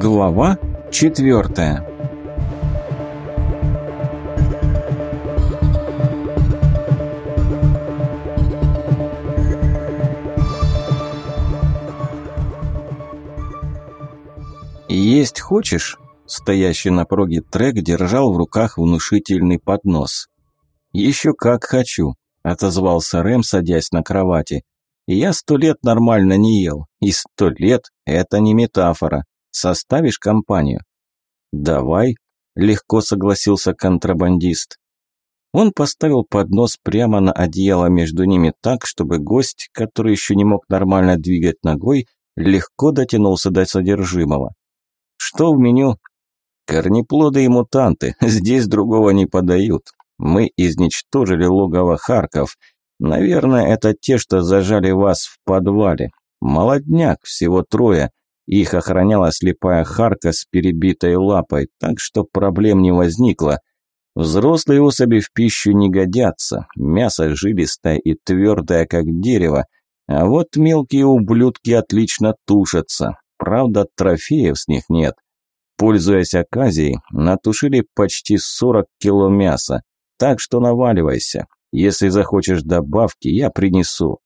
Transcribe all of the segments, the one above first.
Глава четвертая «Есть хочешь?» Стоящий на проге трек держал в руках внушительный поднос. «Еще как хочу», – отозвался Рэм, садясь на кровати. «Я сто лет нормально не ел, и сто лет – это не метафора. Составишь компанию?» «Давай», – легко согласился контрабандист. Он поставил поднос прямо на одеяло между ними так, чтобы гость, который еще не мог нормально двигать ногой, легко дотянулся до содержимого. «Что в меню?» Корнеплоды и мутанты, здесь другого не подают. Мы изничтожили логово Харков. Наверное, это те, что зажали вас в подвале. Молодняк, всего трое. Их охраняла слепая Харка с перебитой лапой, так что проблем не возникло. Взрослые особи в пищу не годятся, мясо жилистое и твердое, как дерево, а вот мелкие ублюдки отлично тушатся. Правда, трофеев с них нет. Пользуясь оказией, натушили почти 40 кило мяса. Так что наваливайся. Если захочешь добавки, я принесу.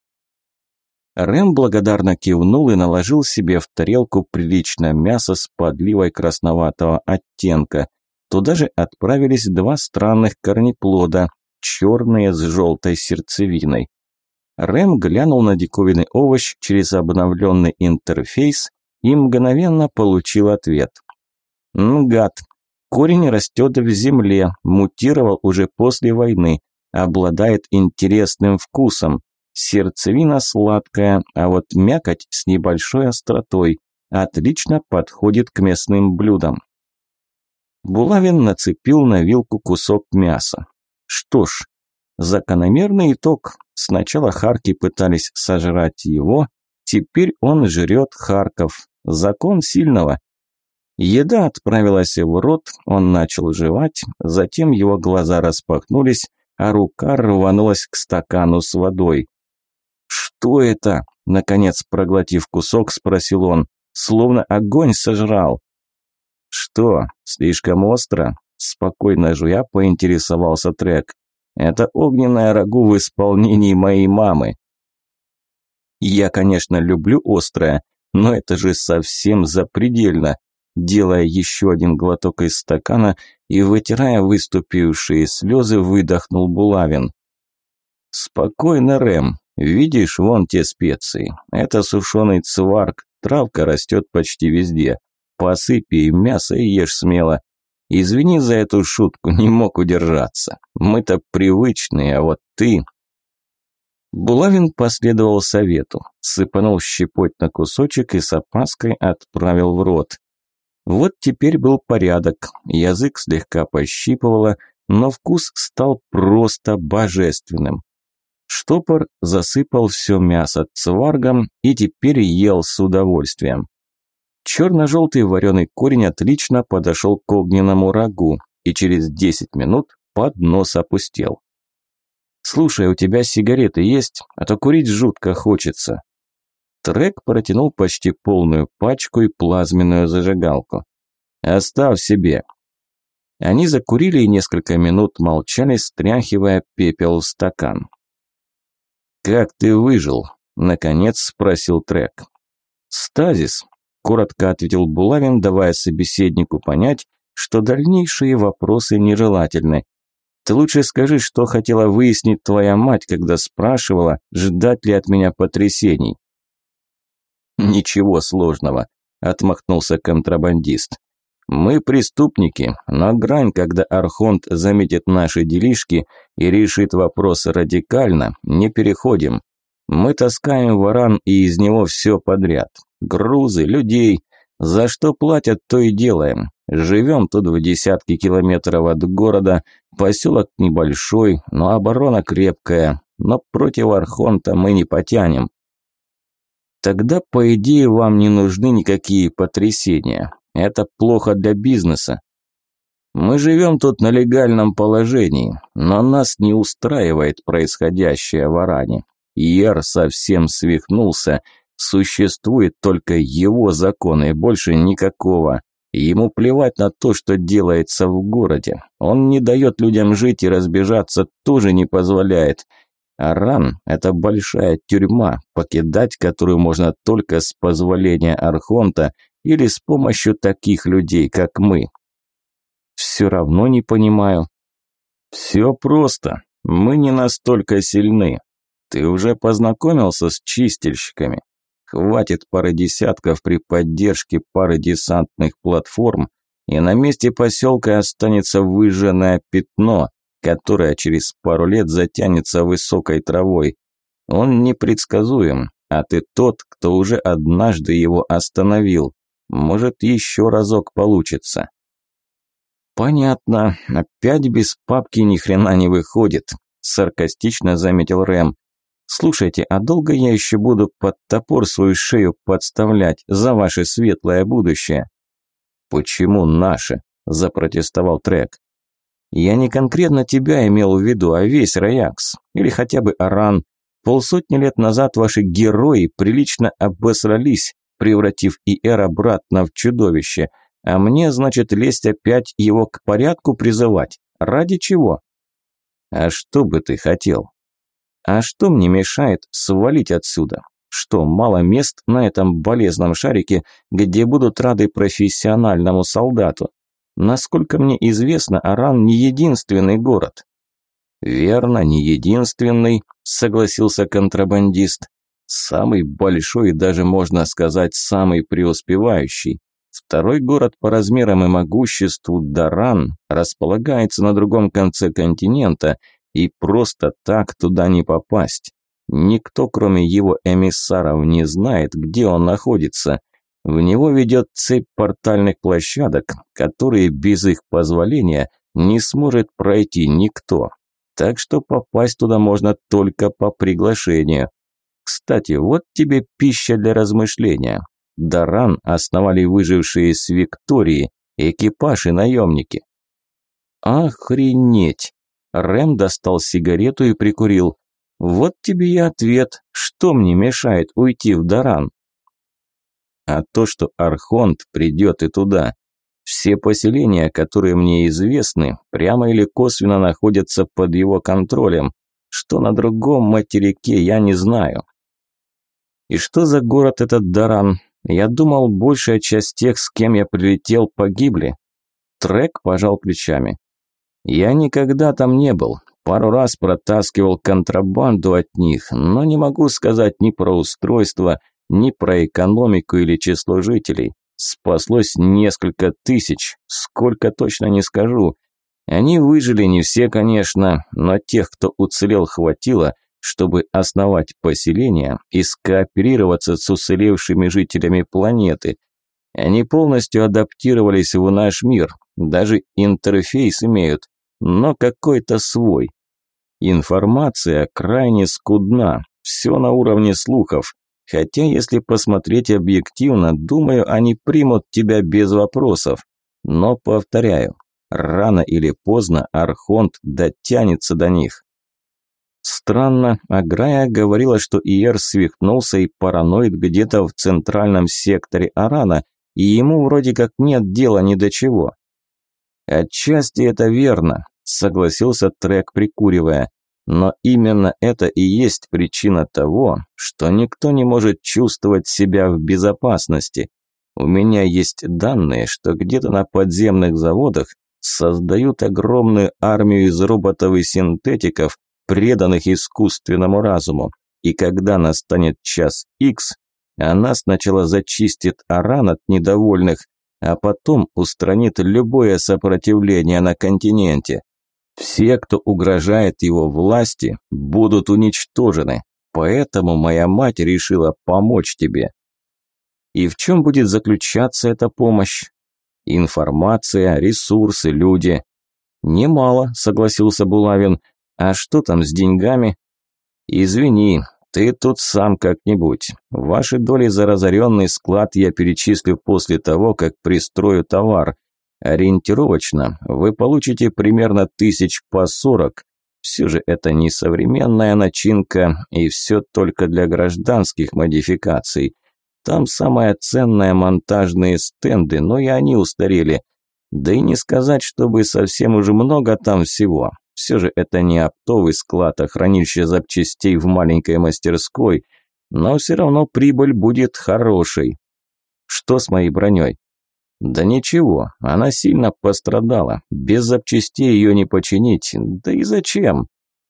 Рэм благодарно кивнул и наложил себе в тарелку приличное мясо с подливой красноватого оттенка. Туда же отправились два странных корнеплода, черные с желтой сердцевиной. Рэм глянул на диковинный овощ через обновленный интерфейс и мгновенно получил ответ. Гад. Корень растет в земле, мутировал уже после войны, обладает интересным вкусом. Сердцевина сладкая, а вот мякоть с небольшой остротой. Отлично подходит к мясным блюдам. Булавин нацепил на вилку кусок мяса. Что ж, закономерный итог. Сначала Харки пытались сожрать его, теперь он жрет Харков. Закон сильного. Еда отправилась в рот, он начал жевать, затем его глаза распахнулись, а рука рванулась к стакану с водой. «Что это?» – наконец, проглотив кусок, спросил он, словно огонь сожрал. «Что, слишком остро?» – спокойно жуя поинтересовался Трек. «Это огненное рагу в исполнении моей мамы». «Я, конечно, люблю острое, но это же совсем запредельно делая еще один глоток из стакана и вытирая выступившие слезы, выдохнул Булавин. «Спокойно, Рэм. Видишь, вон те специи. Это сушеный цварк, травка растет почти везде. Посыпь ей мясо и ешь смело. Извини за эту шутку, не мог удержаться. Мы-то привычные, а вот ты...» Булавин последовал совету, сыпанул щепоть на кусочек и с опаской отправил в рот. Вот теперь был порядок, язык слегка пощипывало, но вкус стал просто божественным. Штопор засыпал все мясо цваргом и теперь ел с удовольствием. Черно-желтый вареный корень отлично подошел к огненному рагу, и через 10 минут поднос опустел. «Слушай, у тебя сигареты есть? А то курить жутко хочется», Трек протянул почти полную пачку и плазменную зажигалку. «Оставь себе». Они закурили и несколько минут молчали, стряхивая пепел в стакан. «Как ты выжил?» – наконец спросил Трек. «Стазис», – коротко ответил Булавин, давая собеседнику понять, что дальнейшие вопросы нежелательны. «Ты лучше скажи, что хотела выяснить твоя мать, когда спрашивала, ждать ли от меня потрясений». «Ничего сложного», – отмахнулся контрабандист. «Мы преступники, но грань, когда Архонт заметит наши делишки и решит вопрос радикально, не переходим. Мы таскаем варан и из него все подряд. Грузы, людей. За что платят, то и делаем. Живем тут в десятки километров от города, поселок небольшой, но оборона крепкая. Но против Архонта мы не потянем. Тогда, по идее, вам не нужны никакие потрясения. Это плохо для бизнеса. Мы живем тут на легальном положении, но нас не устраивает происходящее в Аране. Иер совсем свихнулся. Существует только его закон и больше никакого. Ему плевать на то, что делается в городе. Он не дает людям жить и разбежаться тоже не позволяет. Аран – это большая тюрьма, покидать которую можно только с позволения Архонта или с помощью таких людей, как мы. Все равно не понимаю. Все просто. Мы не настолько сильны. Ты уже познакомился с чистильщиками? Хватит пары десятков при поддержке пары десантных платформ, и на месте поселка останется выжженное пятно, которое через пару лет затянется высокой травой. Он непредсказуем, а ты тот, кто уже однажды его остановил. Может, еще разок получится. Понятно, опять без папки ни хрена не выходит, саркастично заметил Рэм. Слушайте, а долго я еще буду под топор свою шею подставлять за ваше светлое будущее? Почему наше? Запротестовал Трек. Я не конкретно тебя имел в виду, а весь Раякс. Или хотя бы Аран. Полсотни лет назад ваши герои прилично обосрались, превратив ИР обратно в чудовище. А мне, значит, лезть опять его к порядку призывать? Ради чего? А что бы ты хотел? А что мне мешает свалить отсюда? Что, мало мест на этом болезном шарике, где будут рады профессиональному солдату? Насколько мне известно, Аран не единственный город. Верно, не единственный, согласился контрабандист. Самый большой и даже, можно сказать, самый преуспевающий. Второй город по размерам и могуществу Даран располагается на другом конце континента и просто так туда не попасть. Никто, кроме его эмиссаров, не знает, где он находится. В него ведет цепь портальных площадок, которые без их позволения не сможет пройти никто. Так что попасть туда можно только по приглашению. Кстати, вот тебе пища для размышления. Даран основали выжившие с Виктории, экипаж и наемники. Охренеть! Рэм достал сигарету и прикурил. Вот тебе и ответ, что мне мешает уйти в Даран. А то, что Архонт придет и туда. Все поселения, которые мне известны, прямо или косвенно находятся под его контролем. Что на другом материке, я не знаю. И что за город этот Даран? Я думал, большая часть тех, с кем я прилетел, погибли. Трек пожал плечами. Я никогда там не был. Пару раз протаскивал контрабанду от них, но не могу сказать ни про устройство, ни про экономику или число жителей. Спаслось несколько тысяч, сколько точно не скажу. Они выжили не все, конечно, но тех, кто уцелел, хватило, чтобы основать поселение и скооперироваться с уцелевшими жителями планеты. Они полностью адаптировались в наш мир, даже интерфейс имеют, но какой-то свой. Информация крайне скудна, все на уровне слухов. Хотя, если посмотреть объективно, думаю, они примут тебя без вопросов. Но, повторяю, рано или поздно Архонт дотянется до них. Странно, Аграя говорила, что Иер свихнулся и параноид где-то в центральном секторе Арана, и ему вроде как нет дела ни до чего. Отчасти это верно, согласился Трек, прикуривая. Но именно это и есть причина того, что никто не может чувствовать себя в безопасности. У меня есть данные, что где-то на подземных заводах создают огромную армию из роботов и синтетиков, преданных искусственному разуму. И когда настанет час X, она сначала зачистит Аран от недовольных, а потом устранит любое сопротивление на континенте. Все, кто угрожает его власти, будут уничтожены. Поэтому моя мать решила помочь тебе. И в чем будет заключаться эта помощь? Информация, ресурсы, люди. Немало, согласился Булавин. А что там с деньгами? Извини, ты тут сам как-нибудь. Ваши доли за разоренный склад я перечислю после того, как пристрою товар. Ориентировочно вы получите примерно тысяч по сорок, Все же это не современная начинка, и все только для гражданских модификаций. Там самое ценное монтажные стенды, но и они устарели. Да и не сказать, чтобы совсем уже много там всего. Все же это не оптовый склад, а хранилище запчастей в маленькой мастерской. Но все равно прибыль будет хорошей. Что с моей броней? Да ничего, она сильно пострадала. Без запчастей ее не починить. Да и зачем?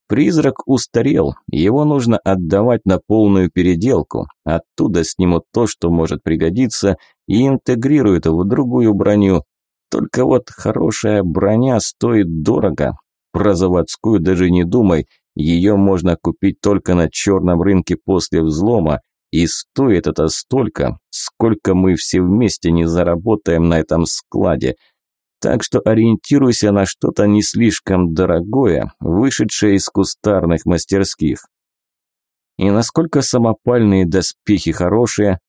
Призрак устарел, его нужно отдавать на полную переделку. Оттуда снимут то, что может пригодиться, и интегрируют в другую броню. Только вот хорошая броня стоит дорого. Про заводскую даже не думай, ее можно купить только на черном рынке после взлома, и стоит это столько, сколько мы все вместе не заработаем на этом складе – так что ориентируйся на что-то не слишком дорогое, вышедшее из кустарных мастерских. И насколько самопальные доспехи хорошие,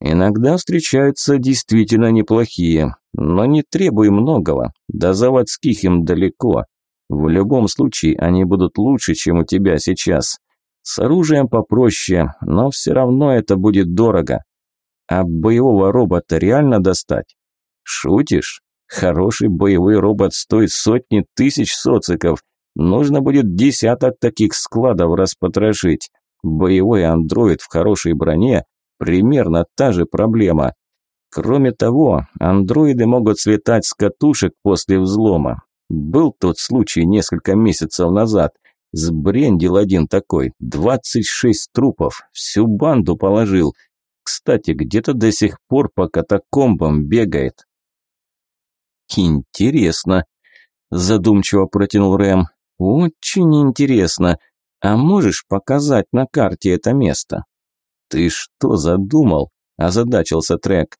иногда встречаются действительно неплохие, но не требуй многого, до заводских им далеко. В любом случае они будут лучше, чем у тебя сейчас. С оружием попроще, но все равно это будет дорого. А боевого робота реально достать? Шутишь? Хороший боевой робот стоит сотни тысяч социков. Нужно будет десяток таких складов распотрошить. Боевой андроид в хорошей броне – примерно та же проблема. Кроме того, андроиды могут слетать с катушек после взлома. Был тот случай несколько месяцев назад. Сбрендил один такой, 26 трупов, всю банду положил. Кстати, где-то до сих пор по катакомбам бегает. «Интересно», – задумчиво протянул Рэм. «Очень интересно. А можешь показать на карте это место?» «Ты что задумал?» – озадачился Трек.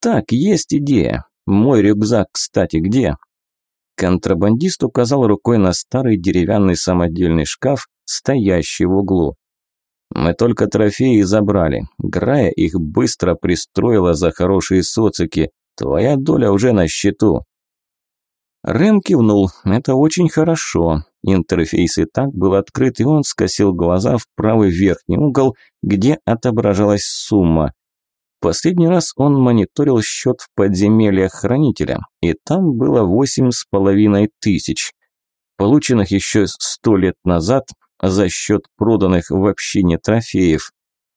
«Так, есть идея. Мой рюкзак, кстати, где?» Контрабандист указал рукой на старый деревянный самодельный шкаф, стоящий в углу. «Мы только трофеи забрали. Грая их быстро пристроила за хорошие социки. Твоя доля уже на счету». Рэм кивнул. «Это очень хорошо». Интерфейс и так был открыт, и он скосил глаза в правый верхний угол, где отображалась сумма. Последний раз он мониторил счет в подземельях хранителя, и там было восемь с половиной тысяч. Полученных еще сто лет назад за счет проданных в общине трофеев.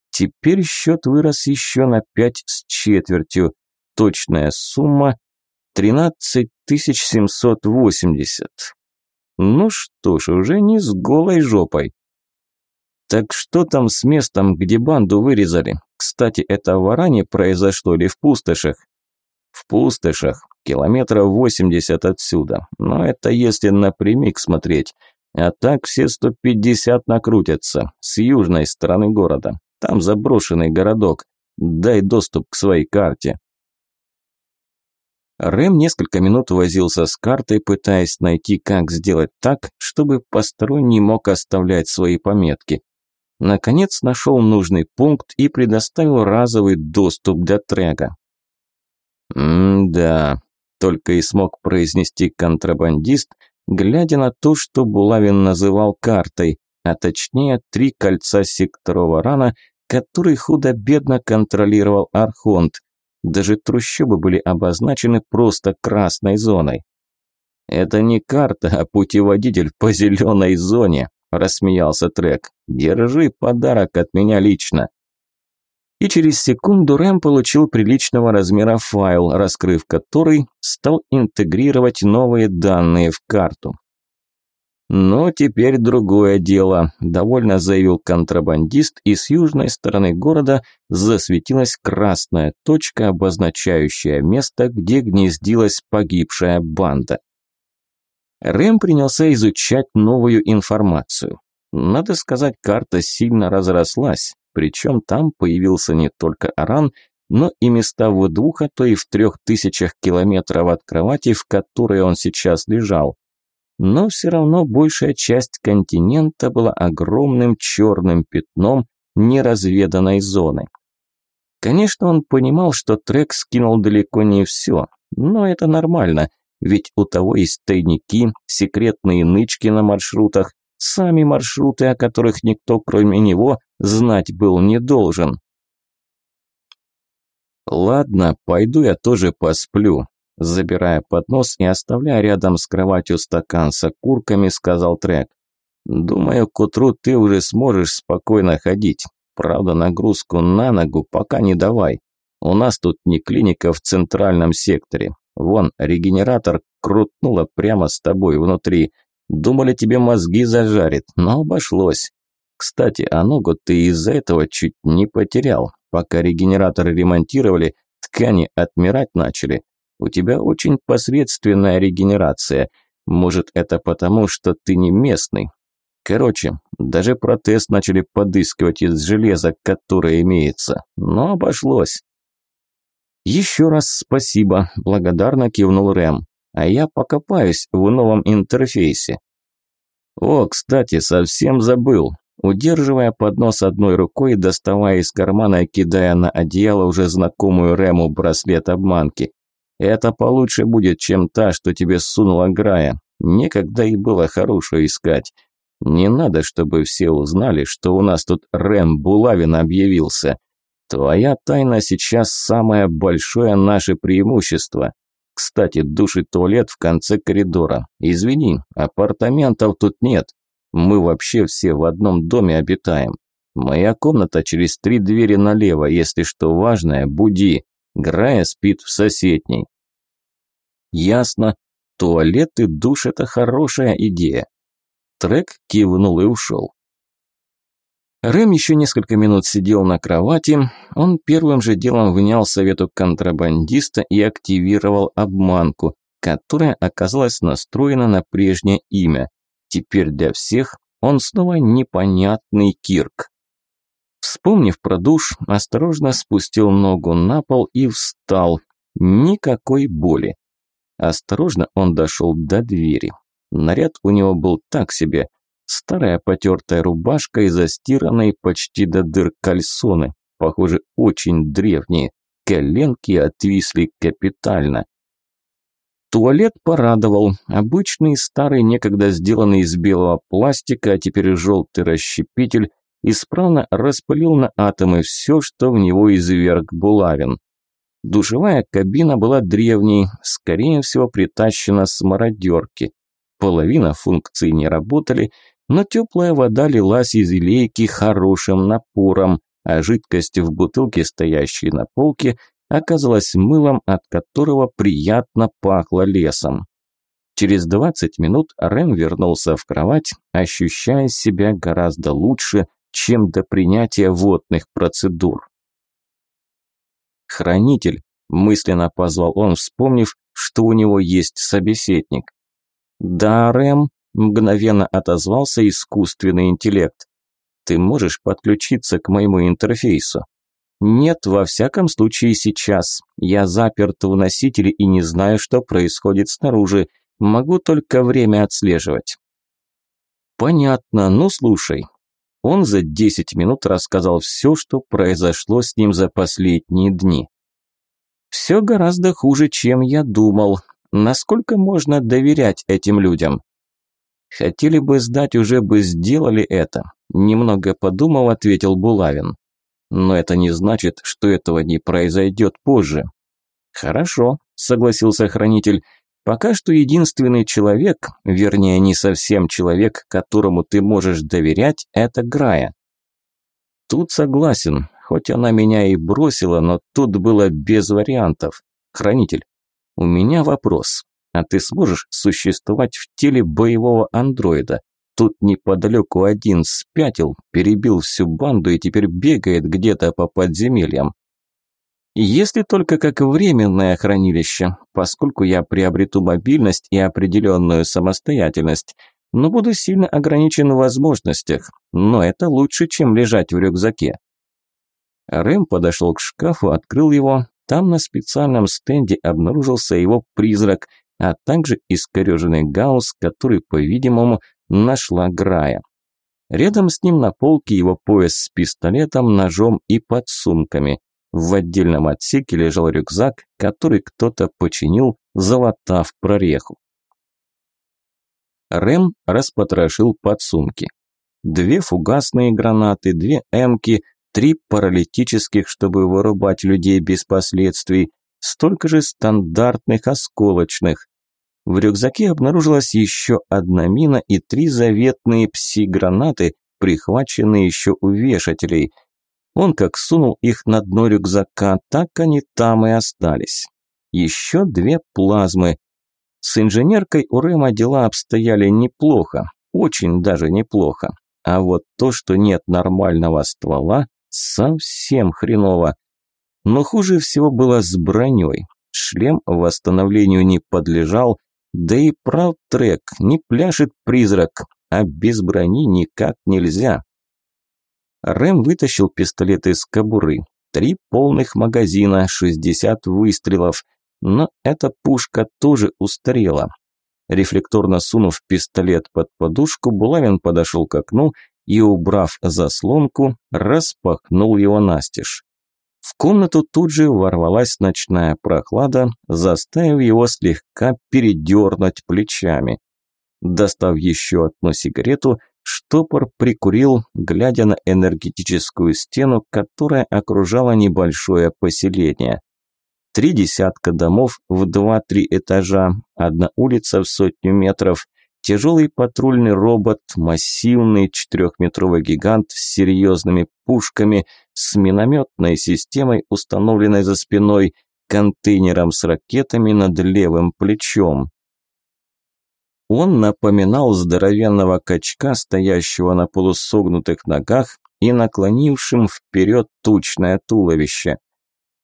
Теперь счет вырос еще на пять с четвертью, Точная сумма 13 780. Ну что ж, уже не с голой жопой. Так что там с местом, где банду вырезали? Кстати, это в Аране произошло или в пустошах? В пустошах, километров 80 отсюда. Но это если напрямик смотреть. А так все 150 накрутятся, с южной стороны города. Там заброшенный городок. Дай доступ к своей карте. Рэм несколько минут возился с картой, пытаясь найти, как сделать так, чтобы посторонний мог оставлять свои пометки. Наконец нашел нужный пункт и предоставил разовый доступ для трека. «М-да», – только и смог произнести контрабандист, глядя на то, что Булавин называл картой, а точнее три кольца секторова рана, который худо-бедно контролировал Архонт, даже трущобы были обозначены просто красной зоной. «Это не карта, а путеводитель по зеленой зоне», – рассмеялся Трек. «Держи подарок от меня лично». И через секунду Рэм получил приличного размера файл, раскрыв который, стал интегрировать новые данные в карту. «Но теперь другое дело», – довольно заявил контрабандист, и с южной стороны города засветилась красная точка, обозначающая место, где гнездилась погибшая банда. Рэм принялся изучать новую информацию. Надо сказать, карта сильно разрослась, причем там появился не только Аран, но и места в двух, а то и в трех тысячах километров от кровати, в которой он сейчас лежал но все равно большая часть континента была огромным черным пятном неразведанной зоны. Конечно, он понимал, что трек скинул далеко не все, но это нормально. Ведь у того есть тайники, секретные нычки на маршрутах, сами маршруты, о которых никто кроме него знать был не должен. «Ладно, пойду я тоже посплю», – забирая поднос и оставляя рядом с кроватью стакан с окурками, сказал Трек. «Думаю, к утру ты уже сможешь спокойно ходить. Правда, нагрузку на ногу пока не давай. У нас тут не клиника в центральном секторе. Вон, регенератор крутнуло прямо с тобой внутри. Думали, тебе мозги зажарит, но обошлось. Кстати, а ногу ты из-за этого чуть не потерял. Пока регенераторы ремонтировали, ткани отмирать начали. У тебя очень посредственная регенерация. Может, это потому, что ты не местный. Короче, даже протез начали подыскивать из железа, которое имеется. Но обошлось. Еще раз спасибо, благодарно кивнул Рэм. А я покопаюсь в новом интерфейсе. О, кстати, совсем забыл. Удерживая поднос одной рукой, доставая из кармана и кидая на одеяло уже знакомую Рему браслет обманки. Это получше будет, чем та, что тебе сунула Грая. Некогда и было хорошую искать. Не надо, чтобы все узнали, что у нас тут Рэм Булавин объявился. Твоя тайна сейчас самое большое наше преимущество. Кстати, душ и туалет в конце коридора. Извини, апартаментов тут нет. Мы вообще все в одном доме обитаем. Моя комната через три двери налево, если что важное, буди. Грая спит в соседней. Ясно. Туалет и душ – это хорошая идея. Трек кивнул и ушел. Рэм еще несколько минут сидел на кровати. Он первым же делом внял совету контрабандиста и активировал обманку, которая оказалась настроена на прежнее имя. Теперь для всех он снова непонятный Кирк. Вспомнив про душ, осторожно спустил ногу на пол и встал. Никакой боли. Осторожно он дошел до двери. Наряд у него был так себе. Старая потертая рубашка и застиранные почти до дыр кальсоны. Похоже, очень древние. Коленки отвисли капитально. Туалет порадовал. Обычный, старый, некогда сделанный из белого пластика, а теперь желтый расщепитель, исправно распылил на атомы все, что в него изверг булавин. Душевая кабина была древней, скорее всего притащена с мародерки. Половина функций не работали, но теплая вода лилась из лейки хорошим напором, а жидкость в бутылке, стоящей на полке, оказалась мылом, от которого приятно пахло лесом. Через 20 минут Рэм вернулся в кровать, ощущая себя гораздо лучше, чем до принятия водных процедур. «Хранитель», – мысленно позвал он, вспомнив, что у него есть собеседник. «Да, Рэм», – мгновенно отозвался искусственный интеллект. «Ты можешь подключиться к моему интерфейсу?» Нет, во всяком случае сейчас. Я заперт в носителе и не знаю, что происходит снаружи. Могу только время отслеживать. Понятно, ну слушай. Он за 10 минут рассказал все, что произошло с ним за последние дни. Все гораздо хуже, чем я думал. Насколько можно доверять этим людям? Хотели бы сдать, уже бы сделали это. Немного подумав, ответил Булавин. Но это не значит, что этого не произойдет позже. Хорошо, согласился хранитель. Пока что единственный человек, вернее, не совсем человек, которому ты можешь доверять, это Грая. Тут согласен, хоть она меня и бросила, но тут было без вариантов. Хранитель, у меня вопрос. А ты сможешь существовать в теле боевого андроида? Тут неподалеку один спятил, перебил всю банду и теперь бегает где-то по подземельям. Если только как временное хранилище, поскольку я приобрету мобильность и определенную самостоятельность, но буду сильно ограничен в возможностях, но это лучше, чем лежать в рюкзаке. Рэм подошел к шкафу, открыл его, там на специальном стенде обнаружился его призрак, а также искореженный гаусс, который, по-видимому, нашла Грая. Рядом с ним на полке его пояс с пистолетом, ножом и подсумками. В отдельном отсеке лежал рюкзак, который кто-то починил, залатав прореху. Рэм распотрошил подсумки. Две фугасные гранаты, две эмки, три паралитических, чтобы вырубать людей без последствий, столько же стандартных осколочных. В рюкзаке обнаружилась еще одна мина и три заветные пси-гранаты, прихваченные еще у вешателей. Он как сунул их на дно рюкзака, так они там и остались. Еще две плазмы. С инженеркой у Рэма дела обстояли неплохо, очень даже неплохо. А вот то, что нет нормального ствола, совсем хреново. Но хуже всего было с броней. Шлем восстановлению не подлежал, да и прав трек, не пляшет призрак, а без брони никак нельзя. Рэм вытащил пистолет из кобуры. Три полных магазина, 60 выстрелов. Но эта пушка тоже устарела. Рефлекторно сунув пистолет под подушку, Булавин подошел к окну и, убрав заслонку, распахнул его настежь. В комнату тут же ворвалась ночная прохлада, заставив его слегка передернуть плечами. Достав еще одну сигарету, штопор прикурил, глядя на энергетическую стену, которая окружала небольшое поселение. Три десятка домов в два-три этажа, одна улица в сотню метров, тяжелый патрульный робот, массивный четырехметровый гигант с серьезными пушками, с минометной системой, установленной за спиной, контейнером с ракетами над левым плечом. Он напоминал здоровенного качка, стоящего на полусогнутых ногах и наклонившим вперед тучное туловище.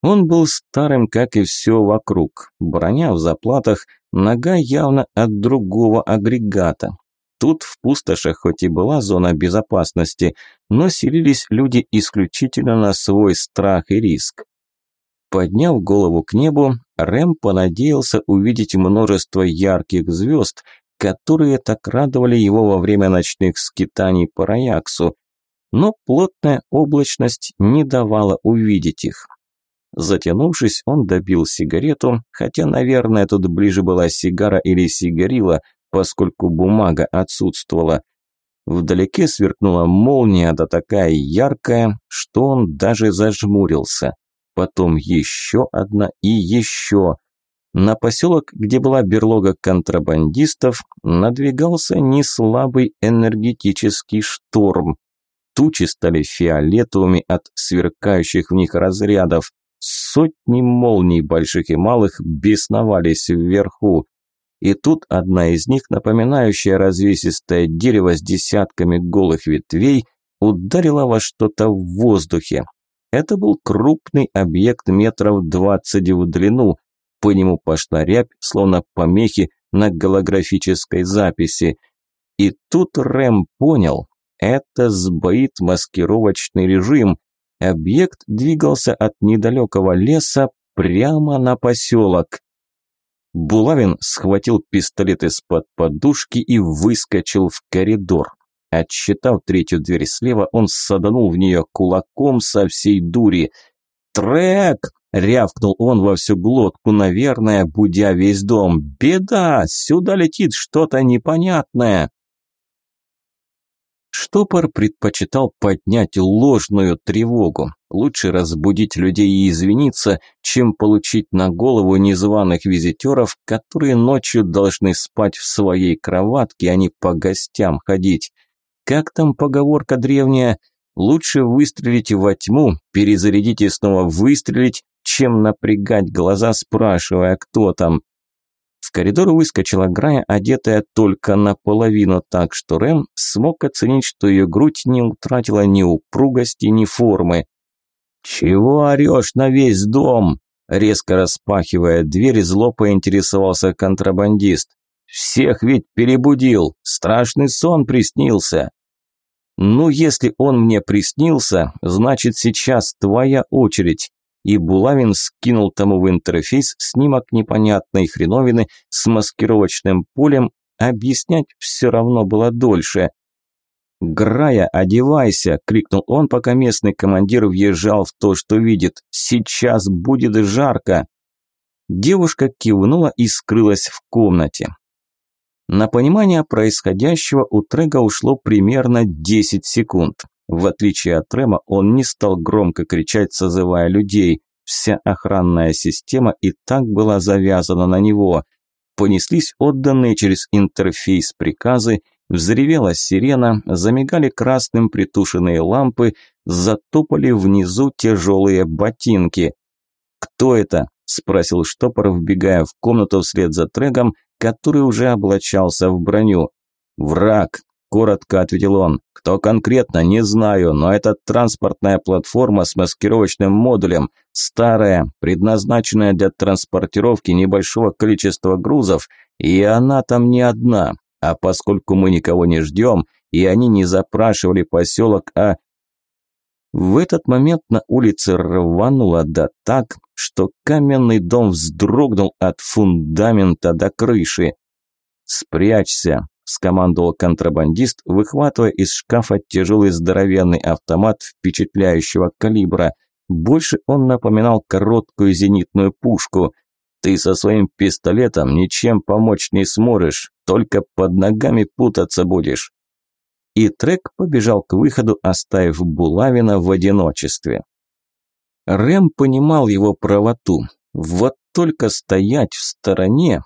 Он был старым, как и все вокруг. Броня в заплатах, нога явно от другого агрегата. Тут в пустошах хоть и была зона безопасности, но селились люди исключительно на свой страх и риск. Подняв голову к небу, Рэм понадеялся увидеть множество ярких звезд, которые так радовали его во время ночных скитаний по Раяксу, но плотная облачность не давала увидеть их. Затянувшись, он добил сигарету, хотя, наверное, тут ближе была сигара или сигарила, поскольку бумага отсутствовала. Вдалеке сверкнула молния, да такая яркая, что он даже зажмурился. Потом еще одна и еще. На поселок, где была берлога контрабандистов, надвигался неслабый энергетический шторм. Тучи стали фиолетовыми от сверкающих в них разрядов. Сотни молний, больших и малых, бесновались вверху. И тут одна из них, напоминающая развесистое дерево с десятками голых ветвей, ударила во что-то в воздухе. Это был крупный объект метров двадцать в длину, по нему пошла рябь, словно помехи на голографической записи. И тут Рэм понял, это сбоит маскировочный режим. Объект двигался от недалекого леса прямо на поселок. Булавин схватил пистолет из-под подушки и выскочил в коридор. Отсчитав третью дверь слева, он саданул в нее кулаком со всей дури. «Трек!» Рявкнул он во всю глотку, наверное, будя весь дом. «Беда! Сюда летит что-то непонятное!» Штопор предпочитал поднять ложную тревогу. Лучше разбудить людей и извиниться, чем получить на голову незваных визитеров, которые ночью должны спать в своей кроватке, а не по гостям ходить. Как там поговорка древняя? Лучше выстрелить во тьму, перезарядить и снова выстрелить, чем напрягать глаза, спрашивая, кто там. В коридор выскочила Грая, одетая только наполовину, так что Рэм смог оценить, что ее грудь не утратила ни упругости, ни формы. «Чего орешь на весь дом?» Резко распахивая дверь, зло поинтересовался контрабандист. «Всех ведь перебудил, страшный сон приснился». «Ну, если он мне приснился, значит, сейчас твоя очередь и Булавин скинул тому в интерфейс снимок непонятной хреновины с маскировочным полем, объяснять все равно было дольше. «Грая, одевайся!» – крикнул он, пока местный командир въезжал в то, что видит. «Сейчас будет жарко!» Девушка кивнула и скрылась в комнате. На понимание происходящего у Трега ушло примерно 10 секунд. В отличие от Рема, он не стал громко кричать, созывая людей. Вся охранная система и так была завязана на него. Понеслись отданные через интерфейс приказы, взревела сирена, замигали красным притушенные лампы, затопали внизу тяжелые ботинки. «Кто это?» – спросил штопор, вбегая в комнату вслед за Трегом, который уже облачался в броню. «Враг», – коротко ответил он. «Кто конкретно, не знаю, но это транспортная платформа с маскировочным модулем, старая, предназначенная для транспортировки небольшого количества грузов, и она там не одна. А поскольку мы никого не ждем, и они не запрашивали поселок, а в этот момент на улице рвануло да так, что каменный дом вздрогнул от фундамента до крыши. «Спрячься», – скомандовал контрабандист, выхватывая из шкафа тяжелый здоровенный автомат впечатляющего калибра. Больше он напоминал короткую зенитную пушку. «Ты со своим пистолетом ничем помочь не сможешь, только под ногами путаться будешь» и Трек побежал к выходу, оставив Булавина в одиночестве. Рэм понимал его правоту. Вот только стоять в стороне...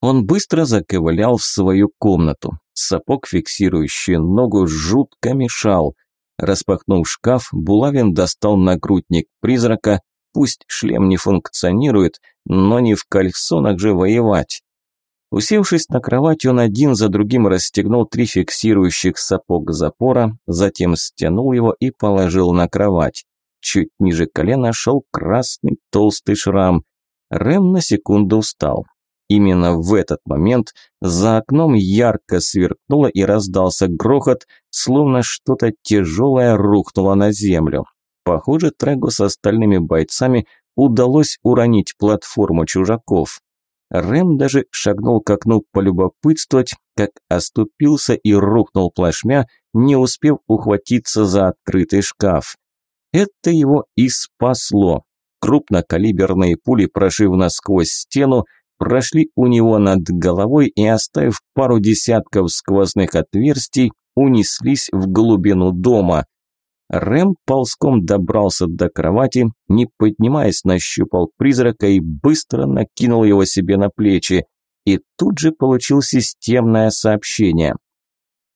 Он быстро заковылял в свою комнату. Сапог, фиксирующий ногу, жутко мешал. Распахнув шкаф, Булавин достал нагрудник призрака. Пусть шлем не функционирует, но не в кальсонах же воевать. Усевшись на кровать, он один за другим расстегнул три фиксирующих сапог запора, затем стянул его и положил на кровать. Чуть ниже колена шел красный толстый шрам. Рэм на секунду встал. Именно в этот момент за окном ярко сверкнуло и раздался грохот, словно что-то тяжелое рухнуло на землю. Похоже, Трегу с остальными бойцами удалось уронить платформу чужаков. Рэм даже шагнул к окну полюбопытствовать, как оступился и рухнул плашмя, не успев ухватиться за открытый шкаф. Это его и спасло. Крупнокалиберные пули, прошив насквозь стену, прошли у него над головой и, оставив пару десятков сквозных отверстий, унеслись в глубину дома. Рэм ползком добрался до кровати, не поднимаясь, нащупал призрака и быстро накинул его себе на плечи. И тут же получил системное сообщение.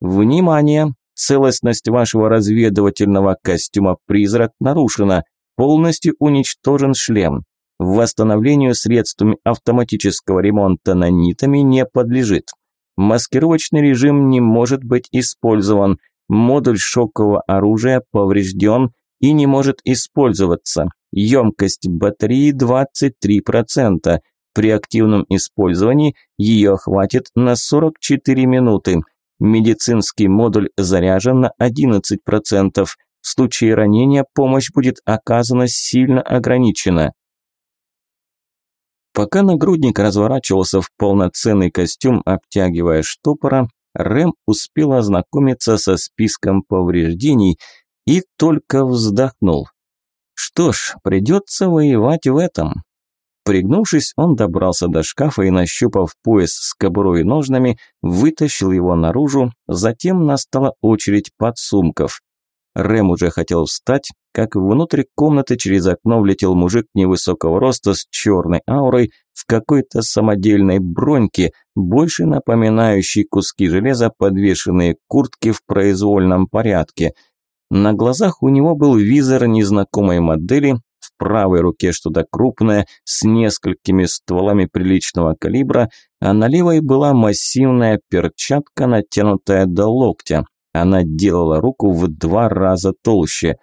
«Внимание! Целостность вашего разведывательного костюма «Призрак» нарушена. Полностью уничтожен шлем. Восстановлению средствами автоматического ремонта нанитами не подлежит. Маскировочный режим не может быть использован. Модуль шокового оружия поврежден и не может использоваться. Емкость батареи 23%. При активном использовании ее хватит на 44 минуты. Медицинский модуль заряжен на 11%. В случае ранения помощь будет оказана сильно ограничена. Пока нагрудник разворачивался в полноценный костюм, обтягивая штопора, Рэм успел ознакомиться со списком повреждений и только вздохнул. Что ж, придется воевать в этом. Пригнувшись, он добрался до шкафа и, нащупав пояс с кобурой и ножнами, вытащил его наружу, затем настала очередь подсумков. Рэм уже хотел встать, как внутрь комнаты через окно влетел мужик невысокого роста с черной аурой в какой-то самодельной броньке, больше напоминающей куски железа, подвешенные куртки в произвольном порядке. На глазах у него был визор незнакомой модели, в правой руке что-то крупное с несколькими стволами приличного калибра, а на левой была массивная перчатка, натянутая до локтя. Она делала руку в два раза толще.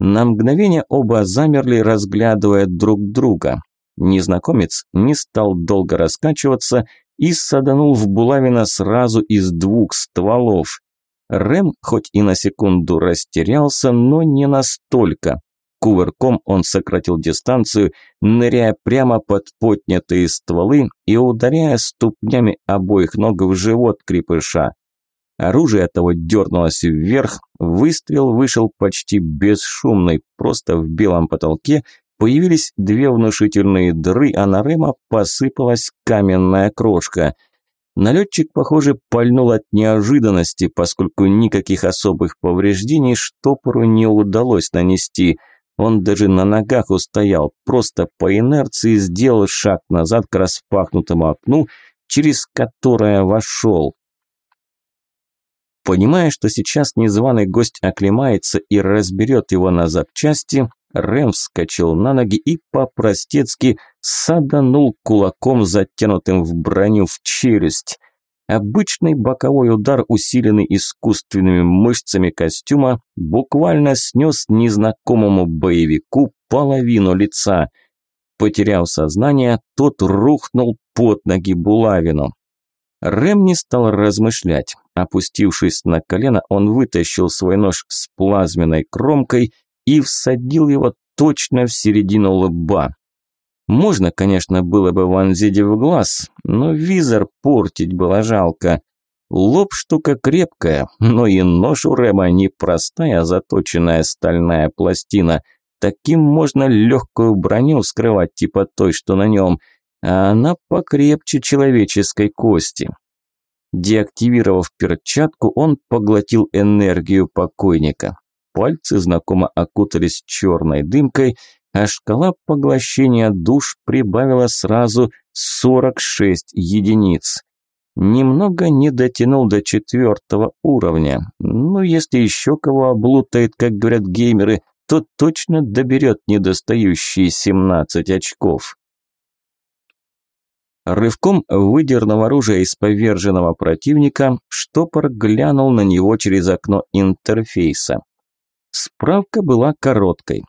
На мгновение оба замерли, разглядывая друг друга. Незнакомец не стал долго раскачиваться и саданул в булавина сразу из двух стволов. Рэм хоть и на секунду растерялся, но не настолько. Кувырком он сократил дистанцию, ныряя прямо под поднятые стволы и ударяя ступнями обоих ног в живот крепыша. Оружие того дернулось вверх, выстрел вышел почти бесшумный, просто в белом потолке появились две внушительные дыры, а на Рема посыпалась каменная крошка. Налетчик, похоже, пальнул от неожиданности, поскольку никаких особых повреждений штопору не удалось нанести. Он даже на ногах устоял, просто по инерции сделал шаг назад к распахнутому окну, через которое вошел. Понимая, что сейчас незваный гость оклемается и разберет его на запчасти, Рэм вскочил на ноги и по-простецки саданул кулаком, затянутым в броню в челюсть. Обычный боковой удар, усиленный искусственными мышцами костюма, буквально снес незнакомому боевику половину лица. Потеряв сознание, тот рухнул под ноги булавину. Рэм не стал размышлять. Опустившись на колено, он вытащил свой нож с плазменной кромкой и всадил его точно в середину лба. Можно, конечно, было бы вонзить в глаз, но визор портить было жалко. Лоб штука крепкая, но и нож у Рэма не простая заточенная стальная пластина. Таким можно легкую броню скрывать, типа той, что на нем – а она покрепче человеческой кости. Деактивировав перчатку, он поглотил энергию покойника. Пальцы знакомо окутались черной дымкой, а шкала поглощения душ прибавила сразу 46 единиц. Немного не дотянул до четвертого уровня. Но если еще кого облутает, как говорят геймеры, то точно доберет недостающие 17 очков. Рывком выдернув оружие из поверженного противника, штопор глянул на него через окно интерфейса. Справка была короткой.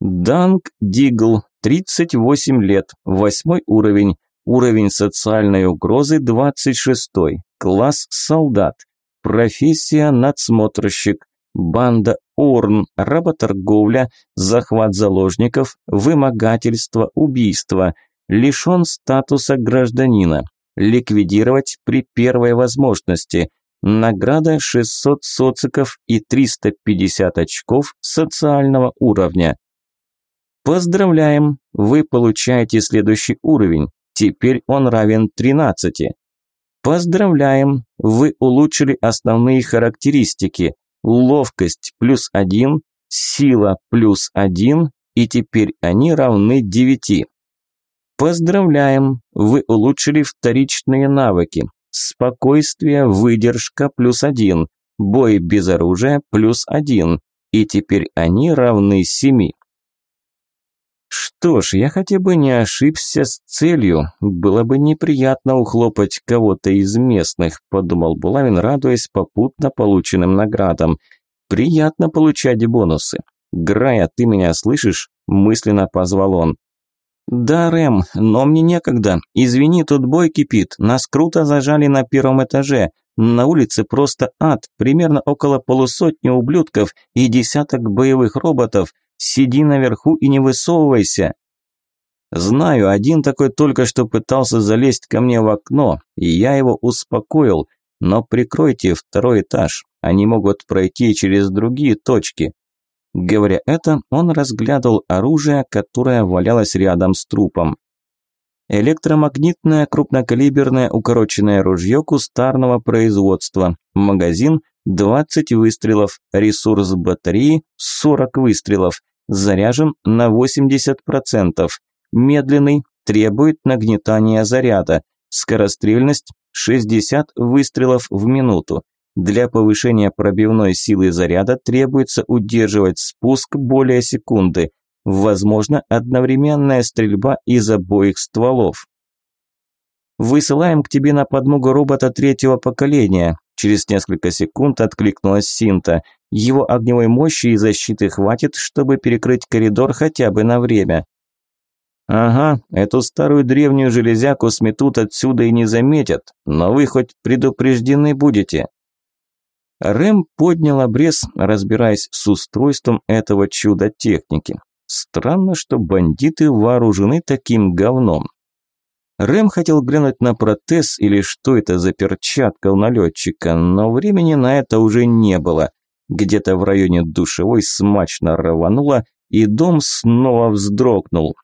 Данг Дигл, 38 лет, 8 уровень, уровень социальной угрозы 26, класс солдат, профессия надсмотрщик, банда Орн, работорговля, захват заложников, вымогательство, убийство – лишен статуса гражданина. Ликвидировать при первой возможности. Награда 600 социков и 350 очков социального уровня. Поздравляем, вы получаете следующий уровень. Теперь он равен 13. Поздравляем, вы улучшили основные характеристики. Ловкость плюс 1, сила плюс 1, и теперь они равны 9. Поздравляем, вы улучшили вторичные навыки. Спокойствие, выдержка плюс один, бой без оружия плюс один, и теперь они равны семи. Что ж, я хотя бы не ошибся с целью. Было бы неприятно ухлопать кого-то из местных, подумал Булавин, радуясь попутно полученным наградам. Приятно получать бонусы. Грая, ты меня слышишь? мысленно позвал он. «Да, Рэм, но мне некогда. Извини, тут бой кипит. Нас круто зажали на первом этаже. На улице просто ад. Примерно около полусотни ублюдков и десяток боевых роботов. Сиди наверху и не высовывайся». «Знаю, один такой только что пытался залезть ко мне в окно, и я его успокоил. Но прикройте второй этаж. Они могут пройти через другие точки. Говоря это, он разглядывал оружие, которое валялось рядом с трупом. Электромагнитное крупнокалиберное укороченное ружье кустарного производства. Магазин 20 выстрелов. Ресурс батареи 40 выстрелов. Заряжен на 80%. Медленный, требует нагнетания заряда. Скорострельность 60 выстрелов в минуту. Для повышения пробивной силы заряда требуется удерживать спуск более секунды. Возможно, одновременная стрельба из обоих стволов. «Высылаем к тебе на подмогу робота третьего поколения», Через несколько секунд откликнулась Синта. Его огневой мощи и защиты хватит, чтобы перекрыть коридор хотя бы на время. Ага, эту старую древнюю железяку сметут отсюда и не заметят, но вы хоть предупреждены будете. Рэм поднял обрез, разбираясь с устройством этого чуда техники. Странно, что бандиты вооружены таким говном. Рэм хотел глянуть на протез или что это за перчатка у налетчика, но времени на это уже не было. Где-то в районе душевой смачно рвануло, и дом снова вздрогнул.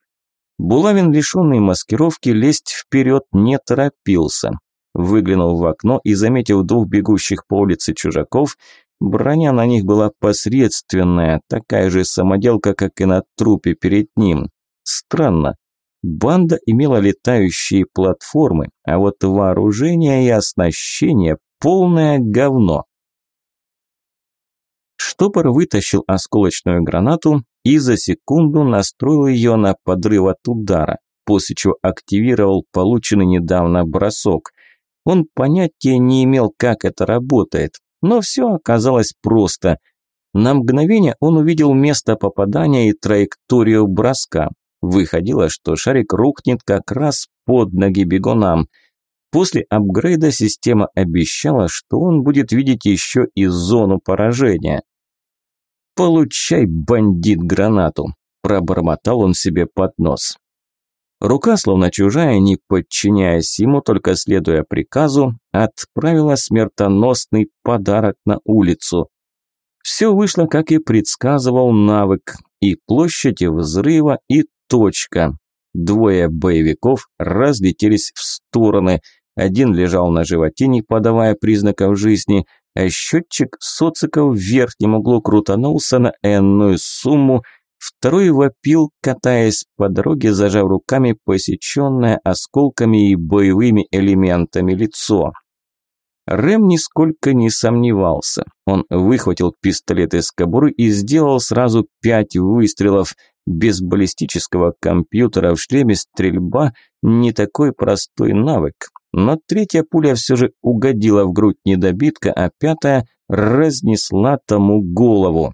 Булавин, лишенный маскировки, лезть вперед не торопился. Выглянул в окно и, заметив двух бегущих по улице чужаков, броня на них была посредственная, такая же самоделка, как и на трупе перед ним. Странно. Банда имела летающие платформы, а вот вооружение и оснащение – полное говно. Штопор вытащил осколочную гранату и за секунду настроил ее на подрыв от удара, после чего активировал полученный недавно бросок. Он понятия не имел, как это работает, но все оказалось просто. На мгновение он увидел место попадания и траекторию броска. Выходило, что шарик рухнет как раз под ноги бегунам. После апгрейда система обещала, что он будет видеть еще и зону поражения. «Получай, бандит, гранату!» – пробормотал он себе под нос. Рука, словно чужая, не подчиняясь ему, только следуя приказу, отправила смертоносный подарок на улицу. Все вышло, как и предсказывал навык, и площадь взрыва, и точка. Двое боевиков разлетелись в стороны. Один лежал на животе, не подавая признаков жизни, а счетчик социка в верхнем углу крутанулся на энную сумму, второй вопил, катаясь по дороге, зажав руками посеченное осколками и боевыми элементами лицо. Рэм нисколько не сомневался. Он выхватил пистолет из кобуры и сделал сразу пять выстрелов. Без баллистического компьютера в шлеме стрельба не такой простой навык. Но третья пуля все же угодила в грудь недобитка, а пятая разнесла тому голову.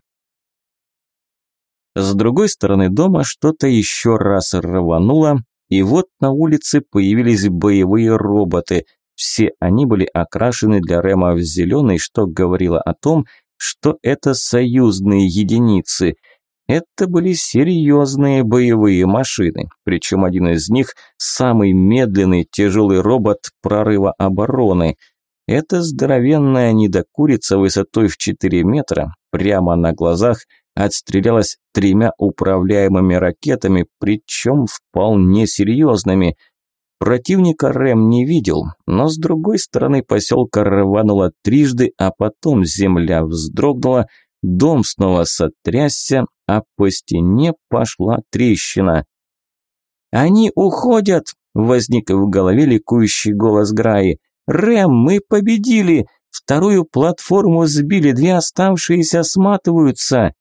С другой стороны дома что-то еще раз рвануло, и вот на улице появились боевые роботы. Все они были окрашены для Рема в зеленый, что говорило о том, что это союзные единицы – это были серьезные боевые машины, причем один из них – самый медленный тяжелый робот прорыва обороны. Эта здоровенная недокурица высотой в 4 метра прямо на глазах отстрелялась тремя управляемыми ракетами, причем вполне серьезными. Противника Рэм не видел, но с другой стороны поселка рвануло трижды, а потом земля вздрогнула, дом снова сотрясся, а по стене пошла трещина. «Они уходят!» – возник в голове ликующий голос Граи. «Рэм, мы победили! Вторую платформу сбили, две оставшиеся сматываются!»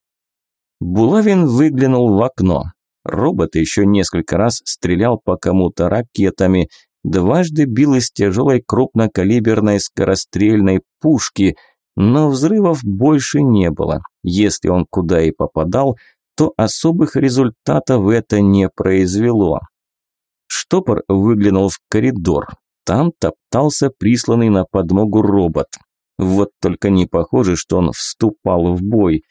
Булавин выглянул в окно. Робот еще несколько раз стрелял по кому-то ракетами, дважды бил из тяжелой крупнокалиберной скорострельной пушки – но взрывов больше не было. Если он куда и попадал, то особых результатов это не произвело. Штопор выглянул в коридор. Там топтался присланный на подмогу робот. Вот только не похоже, что он вступал в бой.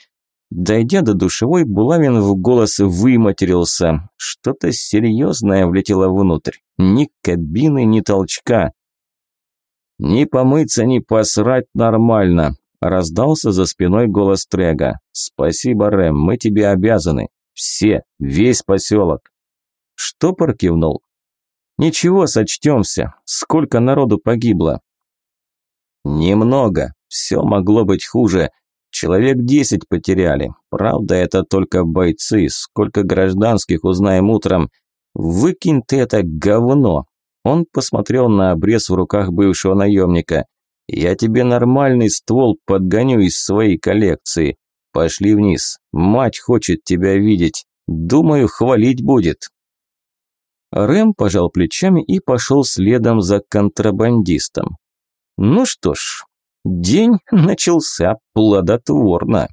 Дойдя до душевой, Булавин в голос выматерился. Что-то серьезное влетело внутрь. Ни кабины, ни толчка. «Ни помыться, ни посрать нормально», – раздался за спиной голос Трега. «Спасибо, Рэм, мы тебе обязаны. Все, весь поселок». Штопор кивнул. «Ничего, сочтемся. Сколько народу погибло?» «Немного. Все могло быть хуже. Человек десять потеряли. Правда, это только бойцы. Сколько гражданских узнаем утром. Выкинь ты это говно. Он посмотрел на обрез в руках бывшего наемника. «Я тебе нормальный ствол подгоню из своей коллекции. Пошли вниз. Мать хочет тебя видеть. Думаю, хвалить будет». Рэм пожал плечами и пошел следом за контрабандистом. Ну что ж, день начался плодотворно.